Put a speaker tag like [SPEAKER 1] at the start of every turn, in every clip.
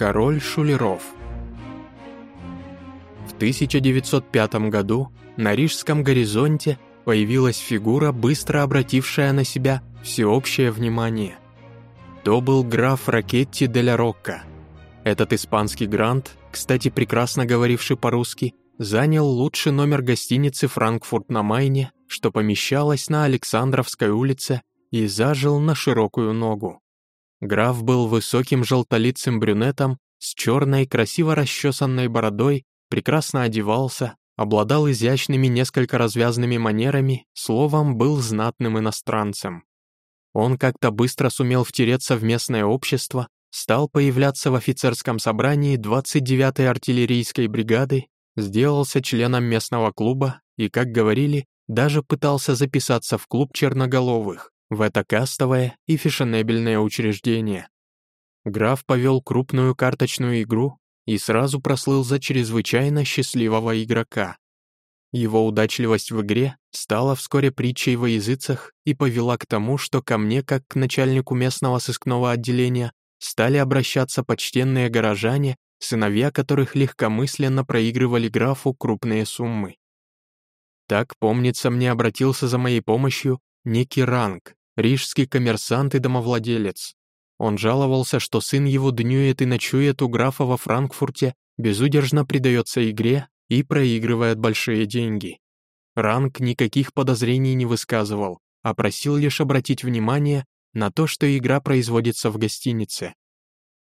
[SPEAKER 1] Король шулеров В 1905 году на Рижском горизонте появилась фигура, быстро обратившая на себя всеобщее внимание. То был граф Ракетти де ля Рокко. Этот испанский грант, кстати, прекрасно говоривший по-русски, занял лучший номер гостиницы «Франкфурт на Майне», что помещалось на Александровской улице, и зажил на широкую ногу. Граф был высоким желтолицым брюнетом с черной, красиво расчесанной бородой, прекрасно одевался, обладал изящными несколько развязными манерами, словом, был знатным иностранцем. Он как-то быстро сумел втереться в местное общество, стал появляться в офицерском собрании 29-й артиллерийской бригады, сделался членом местного клуба и, как говорили, даже пытался записаться в клуб черноголовых в это кастовое и фешенебельное учреждение. Граф повел крупную карточную игру и сразу прослыл за чрезвычайно счастливого игрока. Его удачливость в игре стала вскоре притчей во языцах и повела к тому, что ко мне, как к начальнику местного сыскного отделения, стали обращаться почтенные горожане, сыновья которых легкомысленно проигрывали графу крупные суммы. Так, помнится, мне обратился за моей помощью некий ранг, рижский коммерсант и домовладелец. Он жаловался, что сын его днюет и ночует у графа во Франкфурте, безудержно предается игре и проигрывает большие деньги. Ранг никаких подозрений не высказывал, а просил лишь обратить внимание на то, что игра производится в гостинице.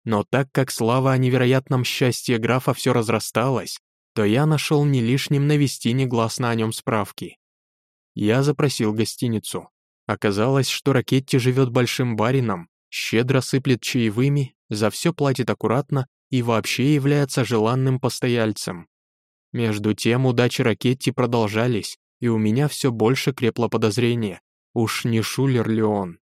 [SPEAKER 1] Но так как слава о невероятном счастье графа все разрасталась, то я нашел не лишним навести негласно о нем справки. Я запросил гостиницу. Оказалось, что Ракетти живет большим барином, щедро сыплет чаевыми, за все платит аккуратно и вообще является желанным постояльцем. Между тем удачи Ракетти продолжались, и у меня все больше крепло подозрение. Уж не шулер ли он?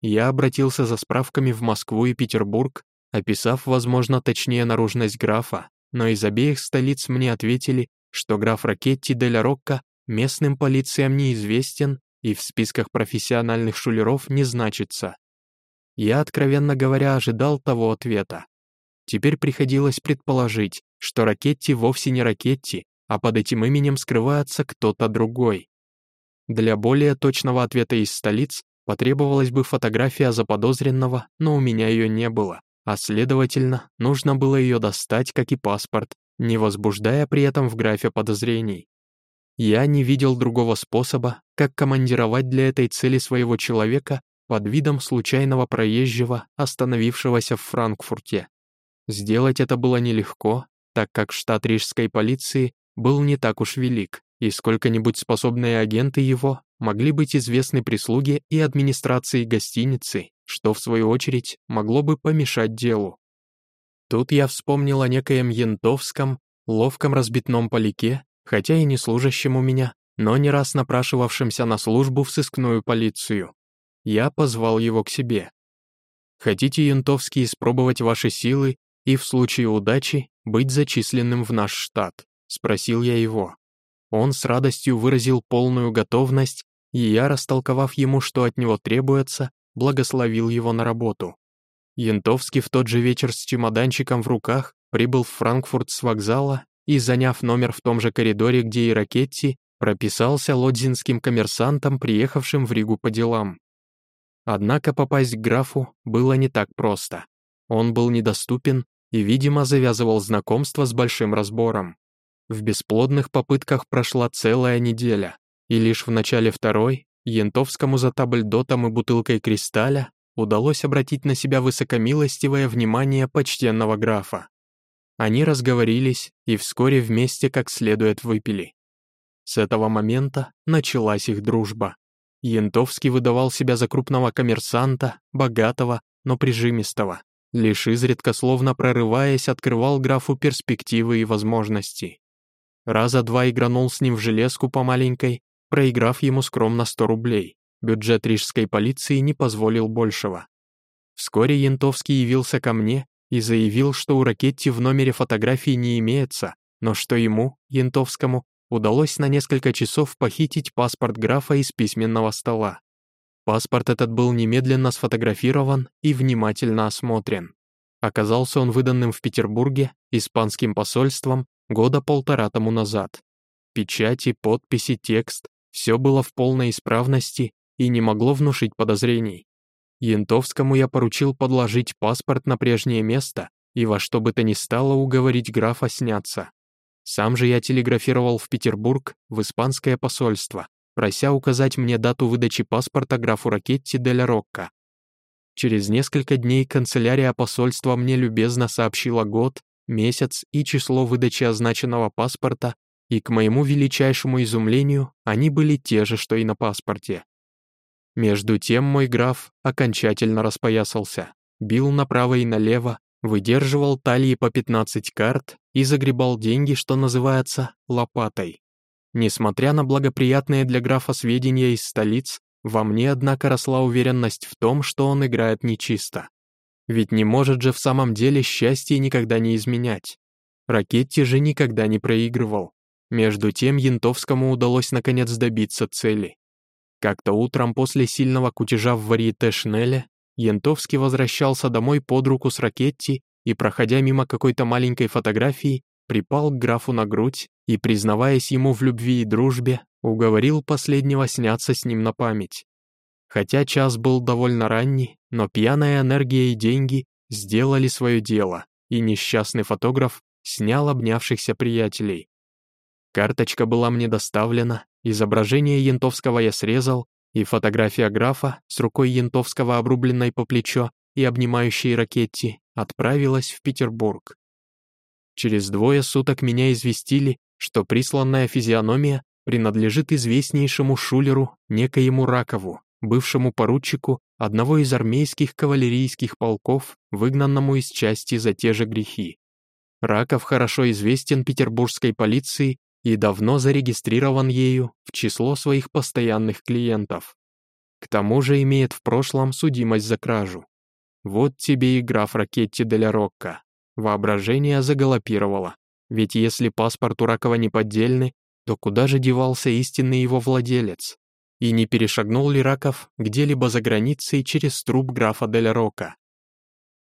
[SPEAKER 1] Я обратился за справками в Москву и Петербург, описав, возможно, точнее наружность графа, но из обеих столиц мне ответили, что граф Ракетти де Рокко местным полициям неизвестен и в списках профессиональных шулеров не значится. Я, откровенно говоря, ожидал того ответа. Теперь приходилось предположить, что Ракетти вовсе не Ракетти, а под этим именем скрывается кто-то другой. Для более точного ответа из столиц потребовалась бы фотография заподозренного, но у меня ее не было, а следовательно, нужно было ее достать, как и паспорт, не возбуждая при этом в графе подозрений. Я не видел другого способа, как командировать для этой цели своего человека под видом случайного проезжего, остановившегося в Франкфурте. Сделать это было нелегко, так как штат рижской полиции был не так уж велик, и сколько-нибудь способные агенты его могли быть известны прислуге и администрации гостиницы, что, в свою очередь, могло бы помешать делу. Тут я вспомнил о некоем янтовском, ловком разбитном поляке, хотя и не служащим у меня, но не раз напрашивавшимся на службу в сыскную полицию. Я позвал его к себе. «Хотите, Янтовский, испробовать ваши силы и в случае удачи быть зачисленным в наш штат?» — спросил я его. Он с радостью выразил полную готовность, и я, растолковав ему, что от него требуется, благословил его на работу. Янтовский в тот же вечер с чемоданчиком в руках прибыл в Франкфурт с вокзала и, заняв номер в том же коридоре, где и Ракетти, прописался лодзинским коммерсантом, приехавшим в Ригу по делам. Однако попасть к графу было не так просто. Он был недоступен и, видимо, завязывал знакомство с большим разбором. В бесплодных попытках прошла целая неделя, и лишь в начале второй Янтовскому за табльдотом и бутылкой кристалля удалось обратить на себя высокомилостивое внимание почтенного графа. Они разговорились и вскоре вместе как следует выпили. С этого момента началась их дружба. Янтовский выдавал себя за крупного коммерсанта, богатого, но прижимистого. Лишь изредка, словно прорываясь, открывал графу перспективы и возможности. Раза два игранул с ним в железку по маленькой, проиграв ему скромно 100 рублей. Бюджет рижской полиции не позволил большего. Вскоре Янтовский явился ко мне и заявил, что у Ракетти в номере фотографии не имеется, но что ему, Янтовскому, удалось на несколько часов похитить паспорт графа из письменного стола. Паспорт этот был немедленно сфотографирован и внимательно осмотрен. Оказался он выданным в Петербурге испанским посольством года полтора тому назад. Печати, подписи, текст — все было в полной исправности и не могло внушить подозрений. Янтовскому я поручил подложить паспорт на прежнее место и во что бы то ни стало уговорить графа сняться. Сам же я телеграфировал в Петербург, в испанское посольство, прося указать мне дату выдачи паспорта графу Ракетти де ля Рокко. Через несколько дней канцелярия посольства мне любезно сообщила год, месяц и число выдачи означенного паспорта, и, к моему величайшему изумлению, они были те же, что и на паспорте. Между тем мой граф окончательно распоясался, бил направо и налево, выдерживал талии по 15 карт и загребал деньги, что называется, лопатой. Несмотря на благоприятные для графа сведения из столиц, во мне, однако, росла уверенность в том, что он играет нечисто. Ведь не может же в самом деле счастье никогда не изменять. Ракетти же никогда не проигрывал. Между тем Янтовскому удалось наконец добиться цели. Как-то утром после сильного кутежа в варьете Шнеля Янтовский возвращался домой под руку с Ракетти и, проходя мимо какой-то маленькой фотографии, припал к графу на грудь и, признаваясь ему в любви и дружбе, уговорил последнего сняться с ним на память. Хотя час был довольно ранний, но пьяная энергия и деньги сделали свое дело, и несчастный фотограф снял обнявшихся приятелей. Карточка была мне доставлена, изображение Янтовского я срезал, и фотография графа с рукой Янтовского обрубленной по плечо и обнимающей ракетти отправилась в Петербург. Через двое суток меня известили, что присланная физиономия принадлежит известнейшему шулеру, некоему Ракову, бывшему поручику одного из армейских кавалерийских полков, выгнанному из части за те же грехи. Раков хорошо известен петербургской полиции и давно зарегистрирован ею в число своих постоянных клиентов. К тому же имеет в прошлом судимость за кражу. Вот тебе и граф Ракетти де ля Рокко. Воображение загалопировало. Ведь если паспорт у Ракова не поддельный, то куда же девался истинный его владелец? И не перешагнул ли Раков где-либо за границей через труп графа Дель Рока?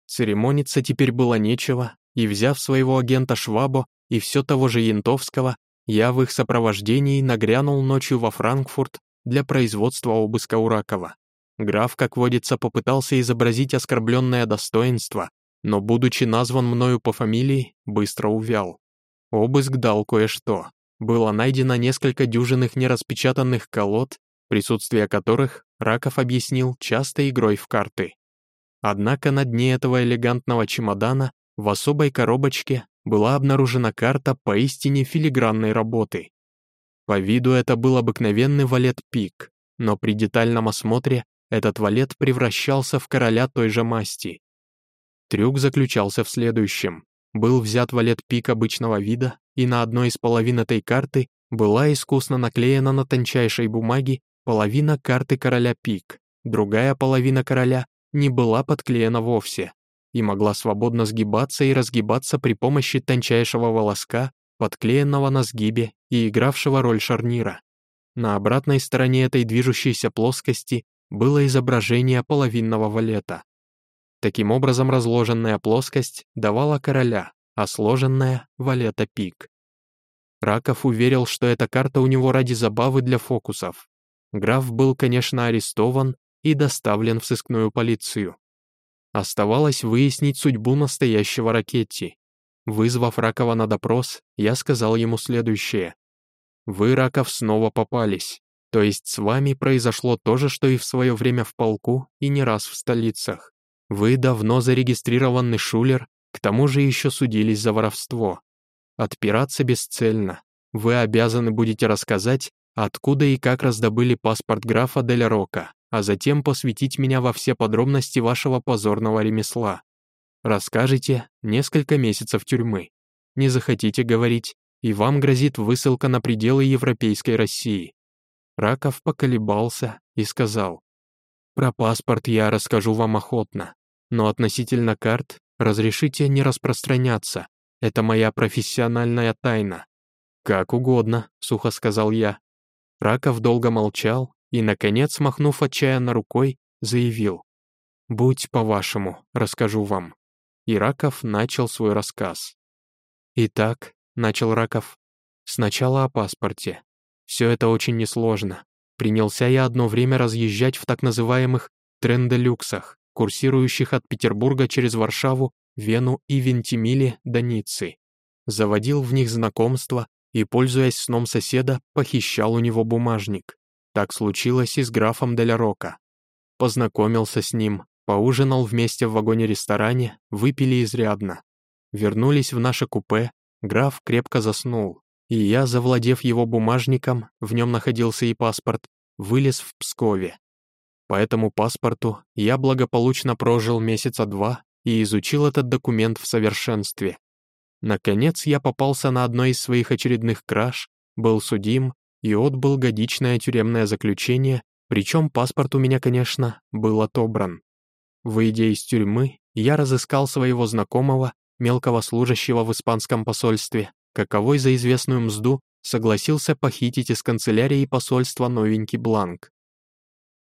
[SPEAKER 1] Церемониться теперь было нечего, и, взяв своего агента Швабо и все того же Янтовского, я в их сопровождении нагрянул ночью во Франкфурт для производства обыска у Ракова. Граф, как водится, попытался изобразить оскорбленное достоинство, но, будучи назван мною по фамилии, быстро увял. Обыск дал кое-что. Было найдено несколько дюжинных нераспечатанных колод, присутствие которых Раков объяснил частой игрой в карты. Однако на дне этого элегантного чемодана в особой коробочке была обнаружена карта поистине филигранной работы. По виду это был обыкновенный валет-пик, но при детальном осмотре этот валет превращался в короля той же масти. Трюк заключался в следующем. Был взят валет-пик обычного вида, и на одной из половин этой карты была искусно наклеена на тончайшей бумаге половина карты короля пик, другая половина короля не была подклеена вовсе и могла свободно сгибаться и разгибаться при помощи тончайшего волоска, подклеенного на сгибе и игравшего роль шарнира. На обратной стороне этой движущейся плоскости было изображение половинного валета. Таким образом, разложенная плоскость давала короля, а сложенная — валета пик. Раков уверил, что эта карта у него ради забавы для фокусов. Граф был, конечно, арестован и доставлен в сыскную полицию. Оставалось выяснить судьбу настоящего Ракетти. Вызвав Ракова на допрос, я сказал ему следующее. «Вы, Раков, снова попались. То есть с вами произошло то же, что и в свое время в полку и не раз в столицах. Вы давно зарегистрированный шулер, к тому же еще судились за воровство. Отпираться бесцельно. Вы обязаны будете рассказать, откуда и как раздобыли паспорт графа Деля Рока, а затем посвятить меня во все подробности вашего позорного ремесла. Расскажите несколько месяцев тюрьмы. Не захотите говорить, и вам грозит высылка на пределы Европейской России. Раков поколебался и сказал, «Про паспорт я расскажу вам охотно, но относительно карт разрешите не распространяться. Это моя профессиональная тайна». «Как угодно», — сухо сказал я. Раков долго молчал и, наконец, махнув отчаянно рукой, заявил. «Будь по-вашему, расскажу вам. и Раков начал свой рассказ. «Итак», — начал Раков, — «сначала о паспорте. Все это очень несложно. Принялся я одно время разъезжать в так называемых тренделюксах, курсирующих от Петербурга через Варшаву, Вену и Вентимили до Ниццы. Заводил в них знакомства и, пользуясь сном соседа, похищал у него бумажник. Так случилось и с графом Деля Рока. Познакомился с ним, поужинал вместе в вагоне-ресторане, выпили изрядно. Вернулись в наше купе, граф крепко заснул, и я, завладев его бумажником, в нем находился и паспорт, вылез в Пскове. По этому паспорту я благополучно прожил месяца два и изучил этот документ в совершенстве. Наконец я попался на одной из своих очередных краж, был судим и отбыл годичное тюремное заключение, причем паспорт у меня, конечно, был отобран. Выйдя из тюрьмы, я разыскал своего знакомого, мелкого служащего в испанском посольстве, каковой за известную мзду согласился похитить из канцелярии посольства новенький бланк.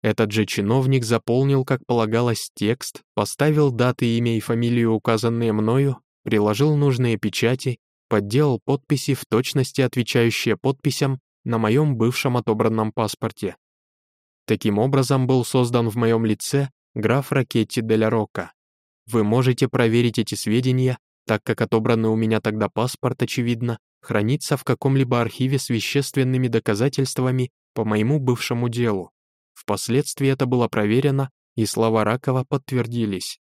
[SPEAKER 1] Этот же чиновник заполнил, как полагалось, текст, поставил даты, имя и фамилию, указанные мною, приложил нужные печати, подделал подписи в точности, отвечающие подписям на моем бывшем отобранном паспорте. Таким образом был создан в моем лице граф Ракетти де ля Рока. Вы можете проверить эти сведения, так как отобранный у меня тогда паспорт, очевидно, хранится в каком-либо архиве с вещественными доказательствами по моему бывшему делу. Впоследствии это было проверено, и слова Ракова подтвердились.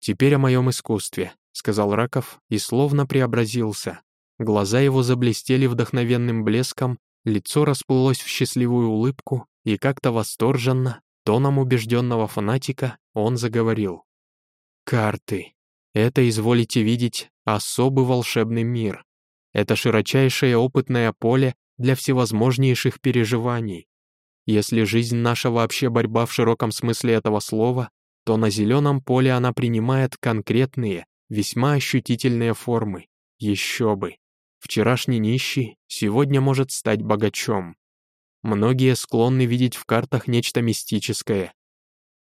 [SPEAKER 1] «Теперь о моем искусстве», — сказал Раков и словно преобразился. Глаза его заблестели вдохновенным блеском, лицо расплылось в счастливую улыбку, и как-то восторженно, тоном убежденного фанатика, он заговорил. «Карты. Это, изволите видеть, особый волшебный мир. Это широчайшее опытное поле для всевозможнейших переживаний. Если жизнь наша вообще борьба в широком смысле этого слова, то на зеленом поле она принимает конкретные, весьма ощутительные формы. Еще бы. Вчерашний нищий сегодня может стать богачом. Многие склонны видеть в картах нечто мистическое.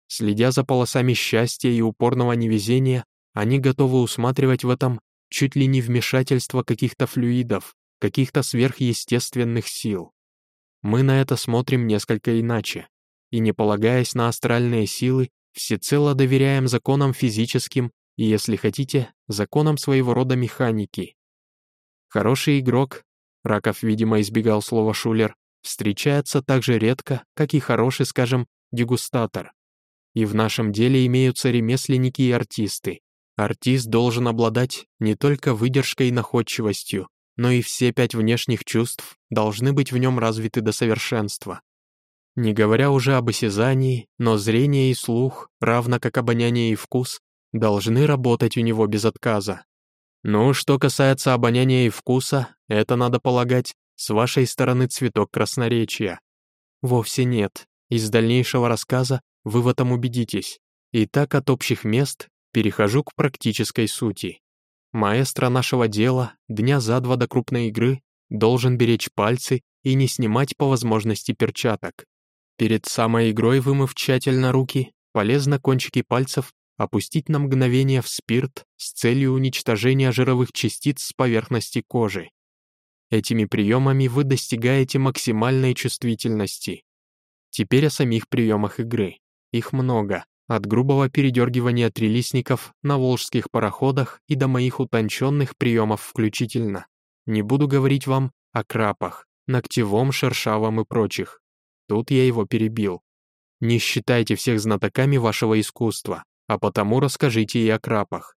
[SPEAKER 1] Следя за полосами счастья и упорного невезения, они готовы усматривать в этом чуть ли не вмешательство каких-то флюидов, каких-то сверхъестественных сил. Мы на это смотрим несколько иначе, и не полагаясь на астральные силы, всецело доверяем законам физическим и, если хотите, законам своего рода механики. Хороший игрок, Раков, видимо, избегал слова «шулер», встречается так же редко, как и хороший, скажем, дегустатор. И в нашем деле имеются ремесленники и артисты. Артист должен обладать не только выдержкой и находчивостью, но и все пять внешних чувств должны быть в нем развиты до совершенства. Не говоря уже об осязании, но зрение и слух, равно как обоняние и вкус, должны работать у него без отказа. Ну, что касается обоняния и вкуса, это, надо полагать, с вашей стороны цветок красноречия. Вовсе нет. Из дальнейшего рассказа вы в этом убедитесь. И так от общих мест перехожу к практической сути. Маэстро нашего дела дня за два до крупной игры должен беречь пальцы и не снимать по возможности перчаток. Перед самой игрой, вымыв тщательно руки, полезно кончики пальцев опустить на мгновение в спирт с целью уничтожения жировых частиц с поверхности кожи. Этими приемами вы достигаете максимальной чувствительности. Теперь о самих приемах игры. Их много. От грубого передергивания трилистников на волжских пароходах и до моих утонченных приемов включительно. Не буду говорить вам о крапах, ногтевом, шершавом и прочих. Тут я его перебил. Не считайте всех знатоками вашего искусства, а потому расскажите и о крапах.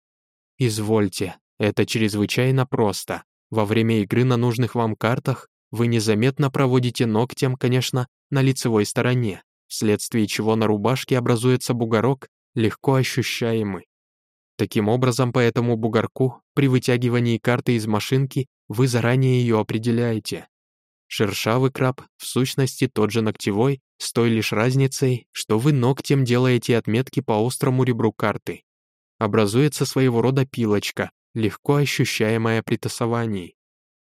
[SPEAKER 1] Извольте, это чрезвычайно просто. Во время игры на нужных вам картах вы незаметно проводите ногтем, конечно, на лицевой стороне, вследствие чего на рубашке образуется бугорок, легко ощущаемый. Таким образом, по этому бугорку, при вытягивании карты из машинки, вы заранее ее определяете. Шершавый краб, в сущности тот же ногтевой, с той лишь разницей, что вы ногтем делаете отметки по острому ребру карты. Образуется своего рода пилочка, легко ощущаемая при тасовании.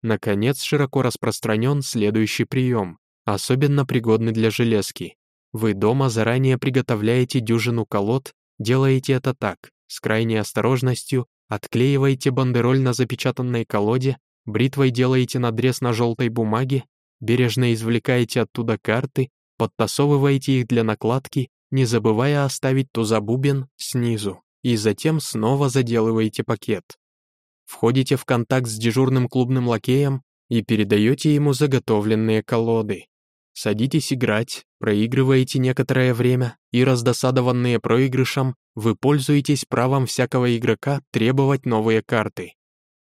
[SPEAKER 1] Наконец, широко распространен следующий прием, особенно пригодный для железки. Вы дома заранее приготовляете дюжину колод, делаете это так. с крайней осторожностью отклеиваете бандероль на запечатанной колоде, бритвой делаете надрез на желтой бумаге, бережно извлекаете оттуда карты, подтасовываете их для накладки, не забывая оставить тузобубен снизу, и затем снова заделываете пакет. Входите в контакт с дежурным клубным лакеем и передаете ему заготовленные колоды. Садитесь играть, проигрываете некоторое время, и раздосадованные проигрышем, вы пользуетесь правом всякого игрока требовать новые карты.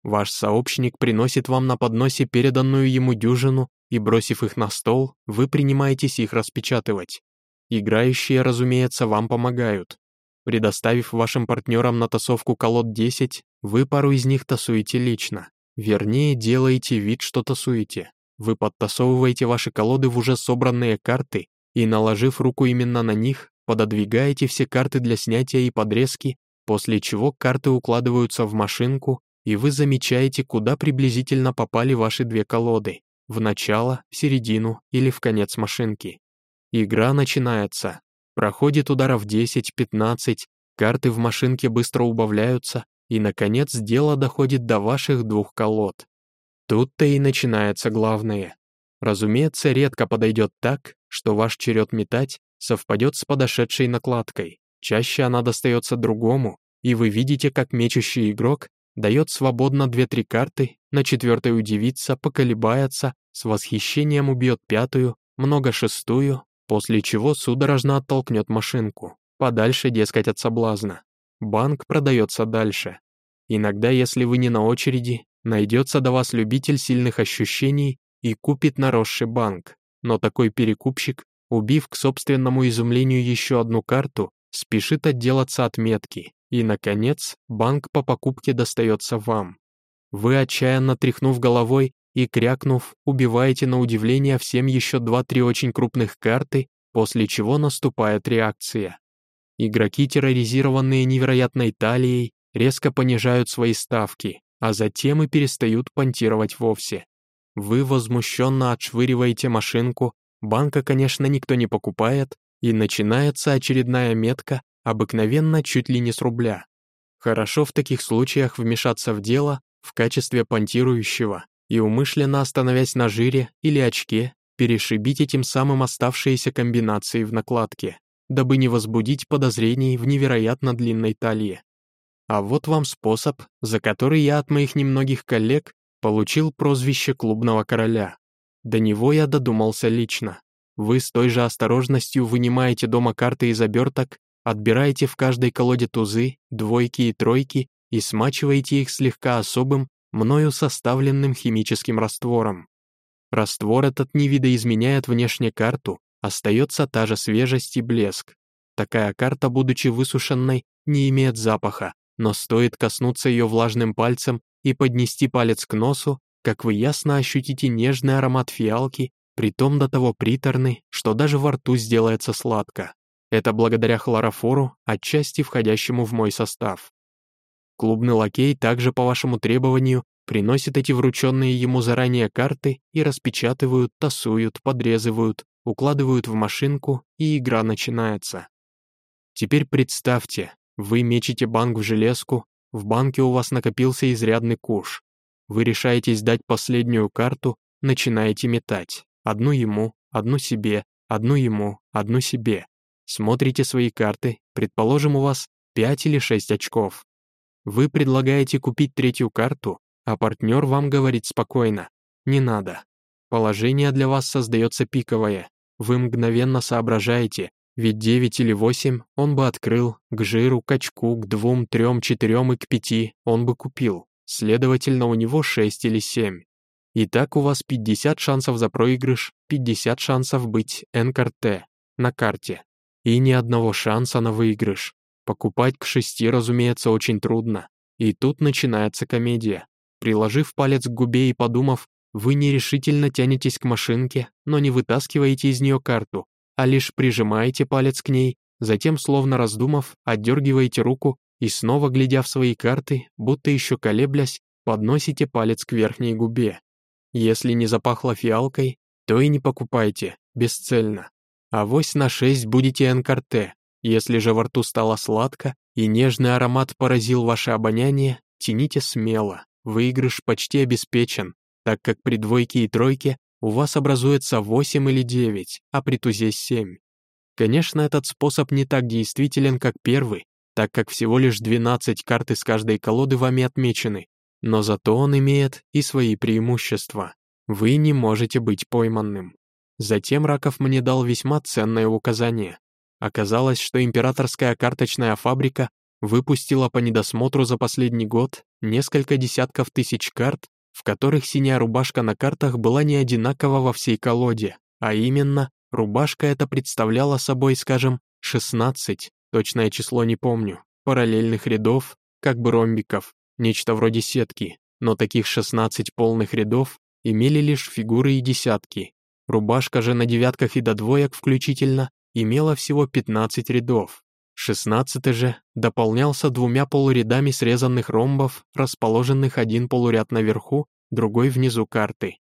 [SPEAKER 1] Ваш сообщник приносит вам на подносе переданную ему дюжину, и, бросив их на стол, вы принимаетесь их распечатывать. Играющие, разумеется, вам помогают. Предоставив вашим партнерам на тасовку колод 10, вы пару из них тасуете лично. Вернее, делаете вид, что тасуете. Вы подтасовываете ваши колоды в уже собранные карты и, наложив руку именно на них, пододвигаете все карты для снятия и подрезки, после чего карты укладываются в машинку, и вы замечаете, куда приблизительно попали ваши две колоды — в начало, в середину или в конец машинки. Игра начинается. Проходит ударов 10-15, карты в машинке быстро убавляются, и, наконец, дело доходит до ваших двух колод. Тут-то и начинается главное. Разумеется, редко подойдет так, что ваш черед метать совпадет с подошедшей накладкой. Чаще она достается другому, и вы видите, как мечущий игрок дает свободно две-три карты, на четвертой удивится, поколебается, с восхищением убьет пятую, много шестую, после чего судорожно оттолкнет машинку, подальше, дескать, от соблазна. Банк продается дальше. Иногда, если вы не на очереди, Найдется до вас любитель сильных ощущений и купит наросший банк, но такой перекупщик, убив к собственному изумлению еще одну карту, спешит отделаться от метки, и, наконец, банк по покупке достается вам. Вы, отчаянно тряхнув головой и крякнув, убиваете на удивление всем еще два-три очень крупных карты, после чего наступает реакция. Игроки, терроризированные невероятной талией, резко понижают свои ставки, а затем и перестают понтировать вовсе. Вы возмущенно отшвыриваете машинку, банка, конечно, никто не покупает, и начинается очередная метка, обыкновенно чуть ли не с рубля. Хорошо в таких случаях вмешаться в дело в качестве понтирующего и умышленно остановясь на жире или очке, перешибить этим самым оставшиеся комбинации в накладке, дабы не возбудить подозрений в невероятно длинной талии. А вот вам способ, за который я от моих немногих коллег получил прозвище клубного короля. До него я додумался лично. Вы с той же осторожностью вынимаете дома карты из оберток, отбираете в каждой колоде тузы, двойки и тройки и смачиваете их слегка особым, мною составленным химическим раствором. Раствор этот не видоизменяет внешне карту, остается та же свежесть и блеск. Такая карта, будучи высушенной, не имеет запаха, но стоит коснуться ее влажным пальцем и поднести палец к носу, как вы ясно ощутите нежный аромат фиалки, притом до того приторный, что даже во рту сделается сладко. Это благодаря хлорофору, отчасти входящему в мой состав. Клубный лакей также по вашему требованию приносит эти врученные ему заранее карты и распечатывают, тасуют, подрезывают, укладывают в машинку, и игра начинается. Теперь представьте, вы мечете банк в железку, в банке у вас накопился изрядный куш. Вы решаетесь дать последнюю карту, начинаете метать. Одну ему, одну себе, одну ему, одну себе. Смотрите свои карты, предположим, у вас 5 или 6 очков. Вы предлагаете купить третью карту, а партнер вам говорит спокойно. Не надо. Положение для вас создается пиковое. Вы мгновенно соображаете, ведь девять или восемь он бы открыл, к жиру, к очку, к двум, трем, четырем и к пяти он бы купил. Следовательно, у него шесть или семь. Итак, у вас 50 шансов за проигрыш, 50 шансов быть НКРТ на карте. И ни одного шанса на выигрыш. Покупать к шести, разумеется, очень трудно. И тут начинается комедия. Приложив палец к губе и подумав, вы нерешительно тянетесь к машинке, но не вытаскиваете из нее карту, а лишь прижимаете палец к ней, затем, словно раздумав, отдергиваете руку и снова, глядя в свои карты, будто еще колеблясь, подносите палец к верхней губе. Если не запахло фиалкой, то и не покупайте, бесцельно. Авось на 6 будете НКРТ, Если же во рту стало сладко и нежный аромат поразил ваше обоняние, тяните смело, выигрыш почти обеспечен, так как при двойке и тройке у вас образуется 8 или 9, а при тузе 7. Конечно, этот способ не так действителен, как первый, так как всего лишь 12 карт из каждой колоды вами отмечены, но зато он имеет и свои преимущества. Вы не можете быть пойманным. Затем Раков мне дал весьма ценное указание. Оказалось, что императорская карточная фабрика выпустила по недосмотру за последний год несколько десятков тысяч карт, в которых синяя рубашка на картах была не одинакова во всей колоде, а именно, рубашка эта представляла собой, скажем, 16, точное число не помню, параллельных рядов, как бы ромбиков, нечто вроде сетки, но таких 16 полных рядов имели лишь фигуры и десятки. Рубашка же на девятках и до двоек включительно имела всего 15 рядов. Шестнадцатый же дополнялся двумя полурядами срезанных ромбов, расположенных один полуряд наверху, другой внизу карты.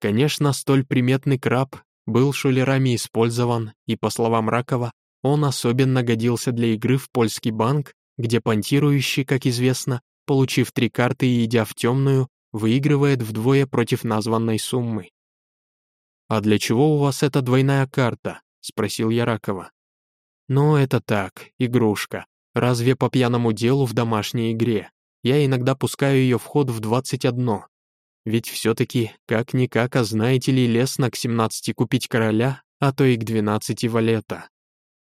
[SPEAKER 1] Конечно, столь приметный краб был шулерами использован, и, по словам Ракова, он особенно годился для игры в польский банк, где понтирующий, как известно, получив три карты и идя в темную, выигрывает вдвое против названной суммы. «А для чего у вас эта двойная карта?» — спросил я Ракова. «Ну, это так, игрушка. Разве по пьяному делу в домашней игре? Я иногда пускаю ее в ход в 21. Ведь все-таки, как-никак, а знаете ли, лестно к 17 купить короля, а то и к 12 валета.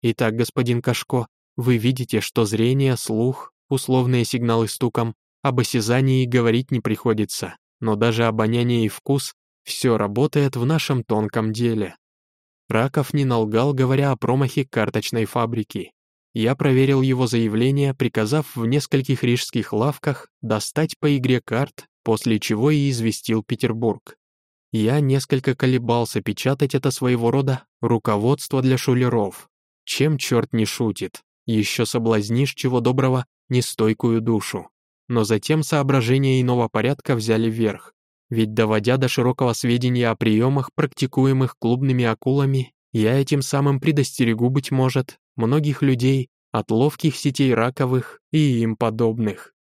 [SPEAKER 1] Итак, господин Кашко, вы видите, что зрение, слух, условные сигналы стуком, об осязании говорить не приходится, но даже обоняние и вкус — все работает в нашем тонком деле. Раков не налгал, говоря о промахе карточной фабрики. Я проверил его заявление, приказав в нескольких рижских лавках достать по игре карт, после чего и известил Петербург. Я несколько колебался печатать это своего рода руководство для шулеров. Чем черт не шутит? Еще соблазнишь чего доброго нестойкую душу. Но затем соображения иного порядка взяли верх. Ведь доводя до широкого сведения о приемах, практикуемых клубными акулами, я этим самым предостерегу, быть может, многих людей от ловких сетей раковых и им подобных.